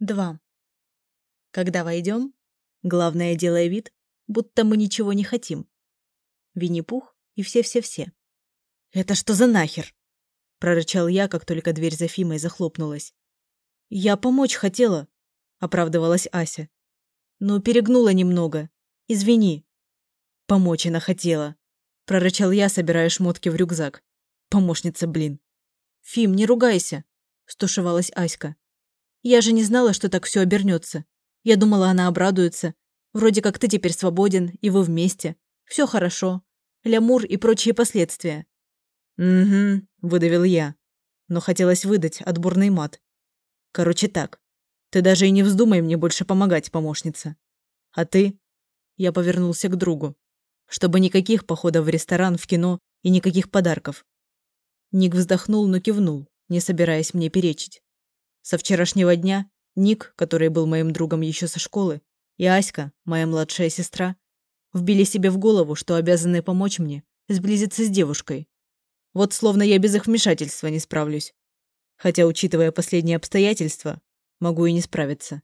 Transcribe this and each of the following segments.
2. Когда войдем, главное делая вид, будто мы ничего не хотим. Винни-Пух и все-все-все. «Это что за нахер?» – прорычал я, как только дверь за Фимой захлопнулась. «Я помочь хотела», – оправдывалась Ася. «Но перегнула немного. Извини». «Помочь она хотела», – прорычал я, собирая шмотки в рюкзак. «Помощница, блин». «Фим, не ругайся», – стушевалась Аська. Я же не знала, что так все обернется. Я думала, она обрадуется. Вроде как ты теперь свободен, и вы вместе. Все хорошо. Лямур и прочие последствия. «Угу», – выдавил я. Но хотелось выдать отборный мат. Короче так. Ты даже и не вздумай мне больше помогать, помощница. А ты? Я повернулся к другу. Чтобы никаких походов в ресторан, в кино и никаких подарков. Ник вздохнул, но кивнул, не собираясь мне перечить. Со вчерашнего дня Ник, который был моим другом еще со школы, и Аська, моя младшая сестра, вбили себе в голову, что обязаны помочь мне сблизиться с девушкой. Вот словно я без их вмешательства не справлюсь. Хотя, учитывая последние обстоятельства, могу и не справиться.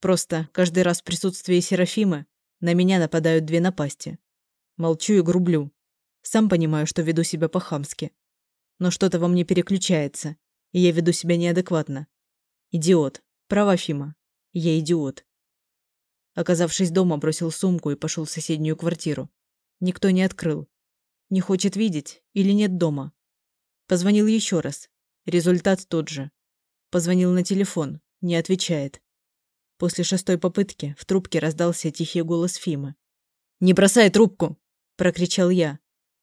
Просто каждый раз в присутствии Серафимы на меня нападают две напасти. Молчу и грублю. Сам понимаю, что веду себя по-хамски. Но что-то во мне переключается, и я веду себя неадекватно. Идиот. Права Фима. Я идиот. Оказавшись дома, бросил сумку и пошел в соседнюю квартиру. Никто не открыл. Не хочет видеть или нет дома. Позвонил еще раз. Результат тот же. Позвонил на телефон. Не отвечает. После шестой попытки в трубке раздался тихий голос Фимы. «Не бросай трубку!» – прокричал я.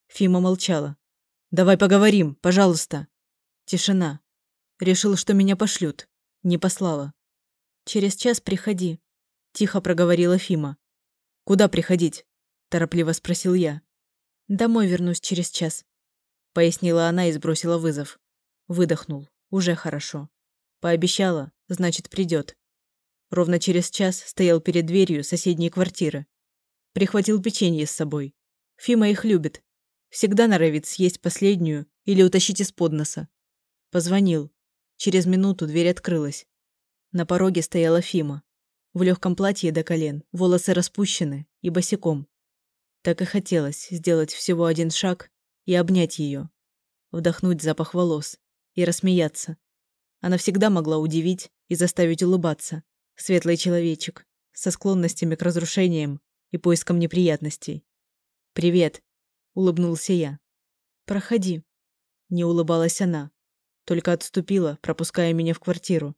Фима молчала. «Давай поговорим, пожалуйста!» Тишина. Решил, что меня пошлют. Не послала. «Через час приходи», – тихо проговорила Фима. «Куда приходить?» – торопливо спросил я. «Домой вернусь через час», – пояснила она и сбросила вызов. Выдохнул. Уже хорошо. Пообещала, значит, придет. Ровно через час стоял перед дверью соседней квартиры. Прихватил печенье с собой. Фима их любит. Всегда норовит съесть последнюю или утащить из подноса. Позвонил. Через минуту дверь открылась. На пороге стояла Фима. В легком платье до колен, волосы распущены и босиком. Так и хотелось сделать всего один шаг и обнять ее. Вдохнуть запах волос и рассмеяться. Она всегда могла удивить и заставить улыбаться. Светлый человечек, со склонностями к разрушениям и поискам неприятностей. «Привет», — улыбнулся я. «Проходи», — не улыбалась она, только отступила, пропуская меня в квартиру.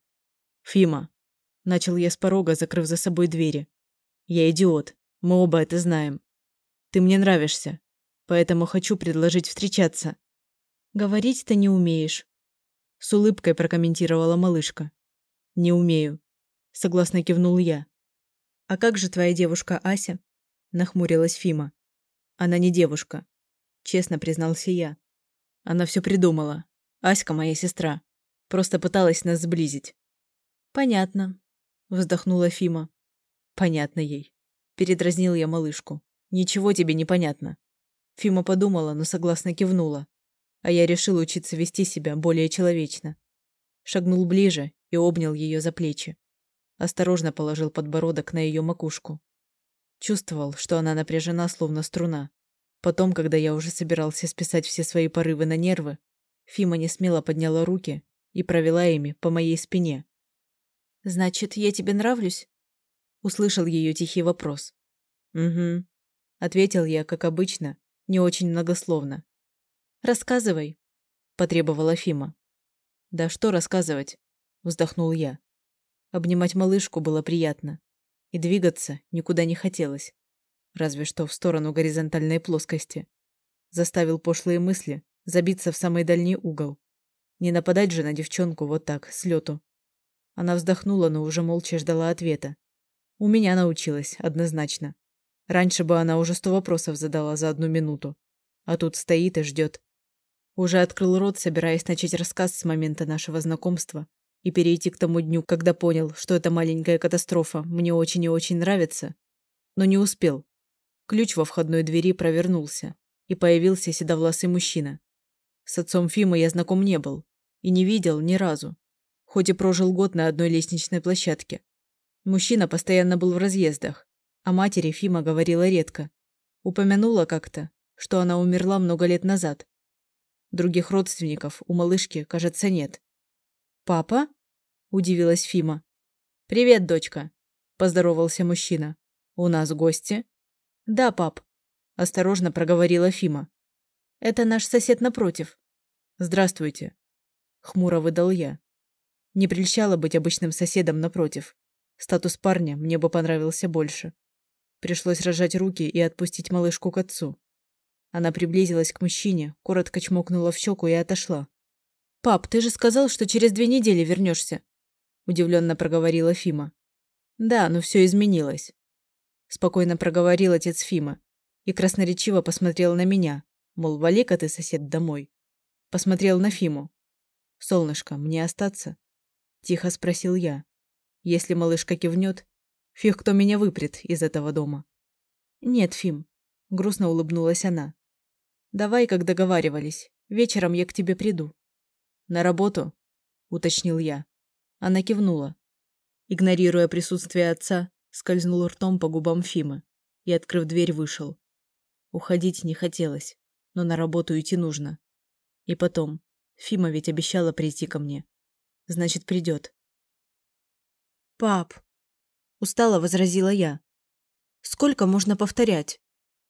«Фима», — начал я с порога, закрыв за собой двери. «Я идиот, мы оба это знаем. Ты мне нравишься, поэтому хочу предложить встречаться». «Говорить ты не умеешь», — с улыбкой прокомментировала малышка. «Не умею», — согласно кивнул я. «А как же твоя девушка Ася?» — нахмурилась Фима. «Она не девушка», — честно признался я. «Она все придумала, Аська моя сестра. Просто пыталась нас сблизить. Понятно, вздохнула Фима. Понятно ей. Передразнил я малышку. Ничего тебе не понятно. Фима подумала, но согласно кивнула. А я решил учиться вести себя более человечно. Шагнул ближе и обнял ее за плечи. Осторожно положил подбородок на ее макушку. Чувствовал, что она напряжена, словно струна. Потом, когда я уже собирался списать все свои порывы на нервы, Фима не смело подняла руки и провела ими по моей спине. «Значит, я тебе нравлюсь?» Услышал ее тихий вопрос. «Угу», — ответил я, как обычно, не очень многословно. «Рассказывай», — потребовала Фима. «Да что рассказывать?» — вздохнул я. Обнимать малышку было приятно. И двигаться никуда не хотелось. Разве что в сторону горизонтальной плоскости. Заставил пошлые мысли забиться в самый дальний угол. Не нападать же на девчонку вот так, с лету. Она вздохнула, но уже молча ждала ответа. У меня научилась, однозначно. Раньше бы она уже сто вопросов задала за одну минуту. А тут стоит и ждет. Уже открыл рот, собираясь начать рассказ с момента нашего знакомства и перейти к тому дню, когда понял, что эта маленькая катастрофа мне очень и очень нравится. Но не успел. Ключ во входной двери провернулся, и появился седовласый мужчина. С отцом Фимы я знаком не был и не видел ни разу. хоть и прожил год на одной лестничной площадке. Мужчина постоянно был в разъездах, а матери Фима говорила редко. Упомянула как-то, что она умерла много лет назад. Других родственников у малышки, кажется, нет. «Папа?» – удивилась Фима. «Привет, дочка», – поздоровался мужчина. «У нас гости?» «Да, пап», – осторожно проговорила Фима. «Это наш сосед напротив». «Здравствуйте», – хмуро выдал я. Не прельщало быть обычным соседом напротив. Статус парня мне бы понравился больше. Пришлось разжать руки и отпустить малышку к отцу. Она приблизилась к мужчине, коротко чмокнула в щеку и отошла. «Пап, ты же сказал, что через две недели вернешься», – удивленно проговорила Фима. «Да, но все изменилось», – спокойно проговорил отец Фима и красноречиво посмотрел на меня, мол, вали-ка ты, сосед, домой. Посмотрел на Фиму. «Солнышко, мне остаться?» – тихо спросил я. «Если малышка кивнет, фиг кто меня выпрет из этого дома». «Нет, Фим», – грустно улыбнулась она. Давай, как договаривались. Вечером я к тебе приду. На работу? Уточнил я. Она кивнула. Игнорируя присутствие отца, скользнул ртом по губам Фимы и, открыв дверь, вышел. Уходить не хотелось, но на работу идти нужно. И потом, Фима ведь обещала прийти ко мне. Значит, придет. «Пап!» – устало возразила я. «Сколько можно повторять?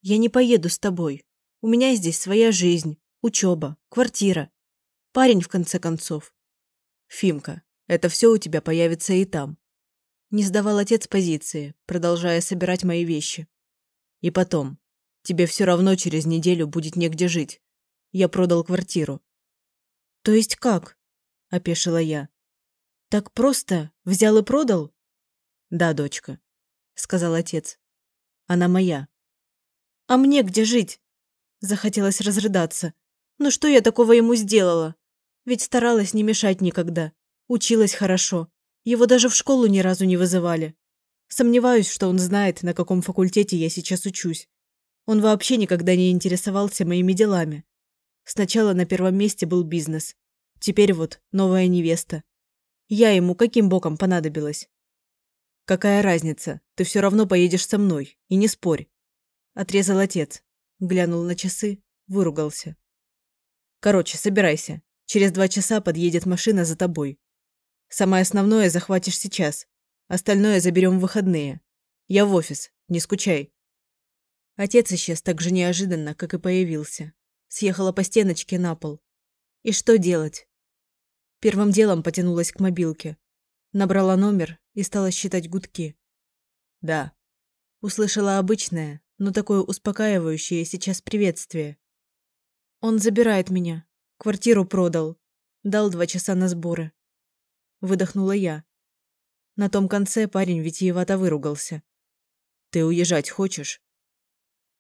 Я не поеду с тобой. У меня здесь своя жизнь, учеба, квартира. Парень, в конце концов. Фимка, это все у тебя появится и там. Не сдавал отец позиции, продолжая собирать мои вещи. И потом, тебе все равно через неделю будет негде жить. Я продал квартиру. То есть как? Опешила я. Так просто взял и продал? Да, дочка, сказал отец. Она моя. А мне где жить? Захотелось разрыдаться. Но что я такого ему сделала? Ведь старалась не мешать никогда. Училась хорошо. Его даже в школу ни разу не вызывали. Сомневаюсь, что он знает, на каком факультете я сейчас учусь. Он вообще никогда не интересовался моими делами. Сначала на первом месте был бизнес. Теперь вот новая невеста. Я ему каким боком понадобилась? Какая разница? Ты все равно поедешь со мной. И не спорь. Отрезал отец. Глянул на часы, выругался. Короче, собирайся. Через два часа подъедет машина за тобой. Самое основное захватишь сейчас. Остальное заберем в выходные. Я в офис, не скучай. Отец исчез так же неожиданно, как и появился. Съехала по стеночке на пол. И что делать? Первым делом потянулась к мобилке. Набрала номер и стала считать гудки. Да. Услышала обычное, но такое успокаивающее сейчас приветствие. Он забирает меня. Квартиру продал. Дал два часа на сборы. Выдохнула я. На том конце парень витиевато выругался. «Ты уезжать хочешь?»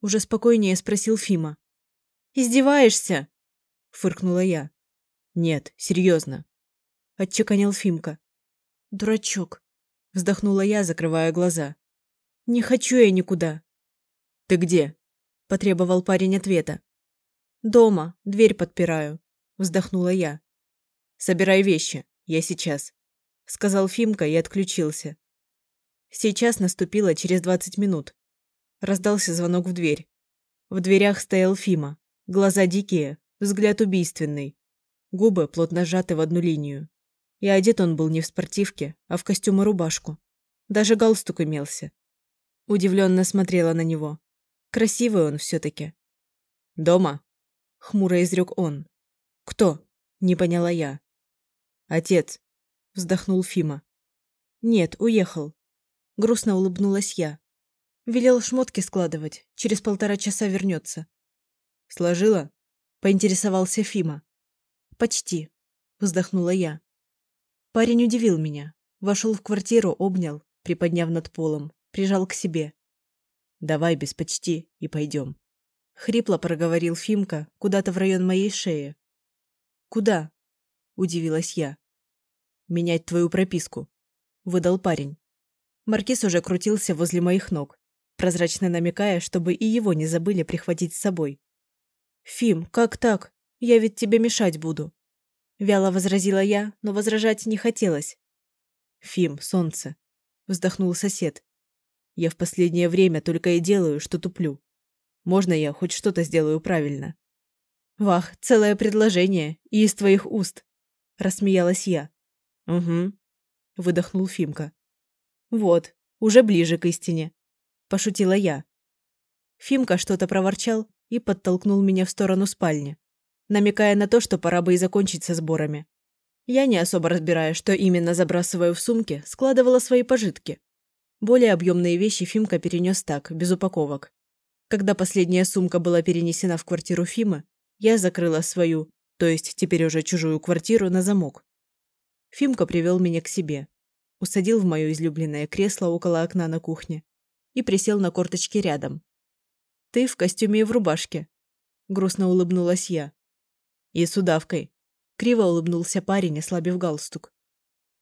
Уже спокойнее спросил Фима. «Издеваешься?» Фыркнула я. «Нет, серьезно», – отчеканил Фимка. «Дурачок», – вздохнула я, закрывая глаза. «Не хочу я никуда. «Ты где?» – потребовал парень ответа. «Дома, дверь подпираю», – вздохнула я. «Собирай вещи, я сейчас», – сказал Фимка и отключился. Сейчас наступило через двадцать минут. Раздался звонок в дверь. В дверях стоял Фима. Глаза дикие, взгляд убийственный. Губы плотно сжаты в одну линию. И одет он был не в спортивке, а в костюм и рубашку. Даже галстук имелся. Удивленно смотрела на него. Красивый он все-таки. «Дома?» – хмуро изрек он. «Кто?» – не поняла я. «Отец», – вздохнул Фима. «Нет, уехал». Грустно улыбнулась я. Велел шмотки складывать, через полтора часа вернется. «Сложила?» – поинтересовался Фима. «Почти», – вздохнула я. Парень удивил меня. Вошел в квартиру, обнял, приподняв над полом, прижал к себе. Давай без почти и пойдем. Хрипло проговорил Фимка куда-то в район моей шеи. Куда? Удивилась я. Менять твою прописку. Выдал парень. Маркиз уже крутился возле моих ног, прозрачно намекая, чтобы и его не забыли прихватить с собой. «Фим, как так? Я ведь тебе мешать буду». Вяло возразила я, но возражать не хотелось. «Фим, солнце!» – вздохнул сосед. «Я в последнее время только и делаю, что туплю. Можно я хоть что-то сделаю правильно?» «Вах, целое предложение, и из твоих уст!» – рассмеялась я. «Угу», – выдохнул Фимка. «Вот, уже ближе к истине», – пошутила я. Фимка что-то проворчал и подтолкнул меня в сторону спальни, намекая на то, что пора бы и закончить со сборами. Я, не особо разбирая, что именно забрасываю в сумки, складывала свои пожитки. Более объемные вещи Фимка перенес так, без упаковок. Когда последняя сумка была перенесена в квартиру Фимы, я закрыла свою, то есть теперь уже чужую квартиру, на замок. Фимка привел меня к себе, усадил в мое излюбленное кресло около окна на кухне и присел на корточки рядом. «Ты в костюме и в рубашке», – грустно улыбнулась я. «И с удавкой», – криво улыбнулся парень, ослабив галстук.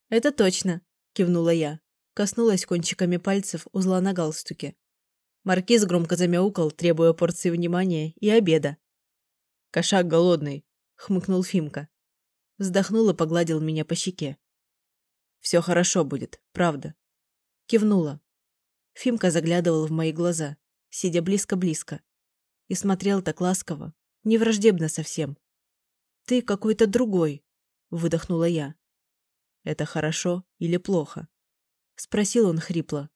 «Это точно», – кивнула я, коснулась кончиками пальцев узла на галстуке. Маркиз громко замяукал, требуя порции внимания и обеда. «Кошак голодный», – хмыкнул Фимка. Вздохнул и погладил меня по щеке. «Все хорошо будет, правда». Кивнула. Фимка заглядывал в мои глаза, сидя близко-близко. И смотрел так ласково, не враждебно совсем. «Ты какой-то другой», – выдохнула я. «Это хорошо или плохо?» – спросил он хрипло.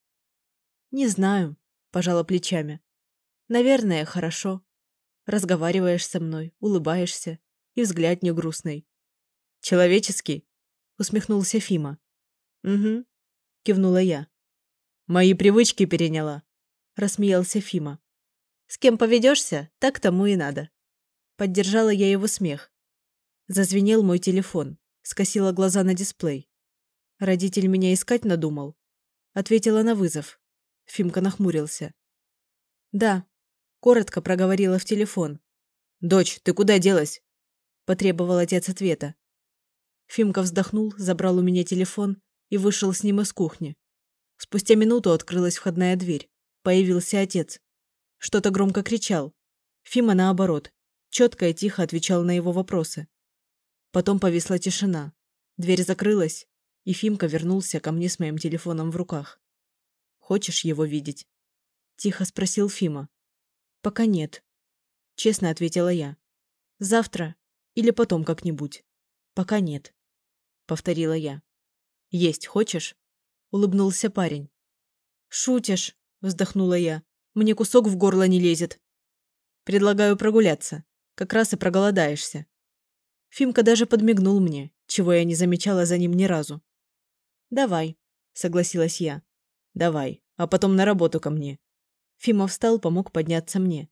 «Не знаю», – пожала плечами. «Наверное, хорошо. Разговариваешь со мной, улыбаешься, и взгляд не грустный». «Человеческий?» – усмехнулся Фима. «Угу», – кивнула я. «Мои привычки переняла», – рассмеялся Фима. «С кем поведешься, так тому и надо». Поддержала я его смех. Зазвенел мой телефон, скосила глаза на дисплей. Родитель меня искать надумал. Ответила на вызов. Фимка нахмурился. «Да», – коротко проговорила в телефон. «Дочь, ты куда делась?» – потребовал отец ответа. Фимка вздохнул, забрал у меня телефон и вышел с ним из кухни. Спустя минуту открылась входная дверь. Появился отец. Что-то громко кричал. Фима, наоборот, четко и тихо отвечал на его вопросы. Потом повисла тишина. Дверь закрылась, и Фимка вернулся ко мне с моим телефоном в руках. «Хочешь его видеть?» Тихо спросил Фима. «Пока нет», – честно ответила я. «Завтра или потом как-нибудь. Пока нет», – повторила я. «Есть хочешь?» – улыбнулся парень. «Шутишь?» – вздохнула я. «Мне кусок в горло не лезет». «Предлагаю прогуляться. Как раз и проголодаешься». Фимка даже подмигнул мне, чего я не замечала за ним ни разу. «Давай», – согласилась я. «Давай, а потом на работу ко мне». Фима встал, помог подняться мне.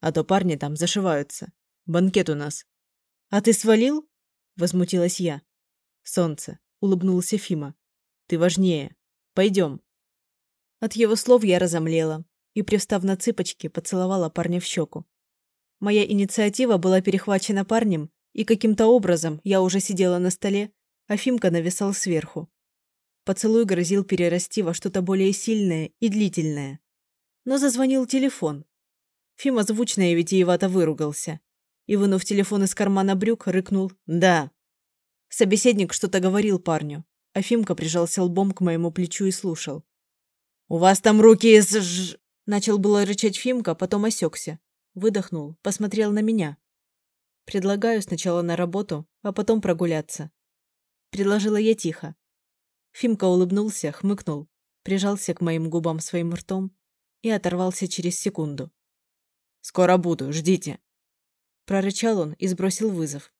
«А то парни там зашиваются. Банкет у нас». «А ты свалил?» – возмутилась я. «Солнце», – улыбнулся Фима. «Ты важнее. Пойдем». От его слов я разомлела и, привстав на цыпочки, поцеловала парня в щеку. Моя инициатива была перехвачена парнем, и каким-то образом я уже сидела на столе, а Фимка нависал сверху. Поцелуй грозил перерасти во что-то более сильное и длительное. Но зазвонил телефон. Фима звучно и витиевато выругался. И, вынув телефон из кармана брюк, рыкнул «Да». Собеседник что-то говорил парню, а Фимка прижался лбом к моему плечу и слушал. «У вас там руки из...» ж...» Начал было рычать Фимка, потом осекся. Выдохнул, посмотрел на меня. Предлагаю сначала на работу, а потом прогуляться. Предложила я тихо. Фимка улыбнулся, хмыкнул, прижался к моим губам своим ртом и оторвался через секунду. «Скоро буду, ждите!» Прорычал он и сбросил вызов.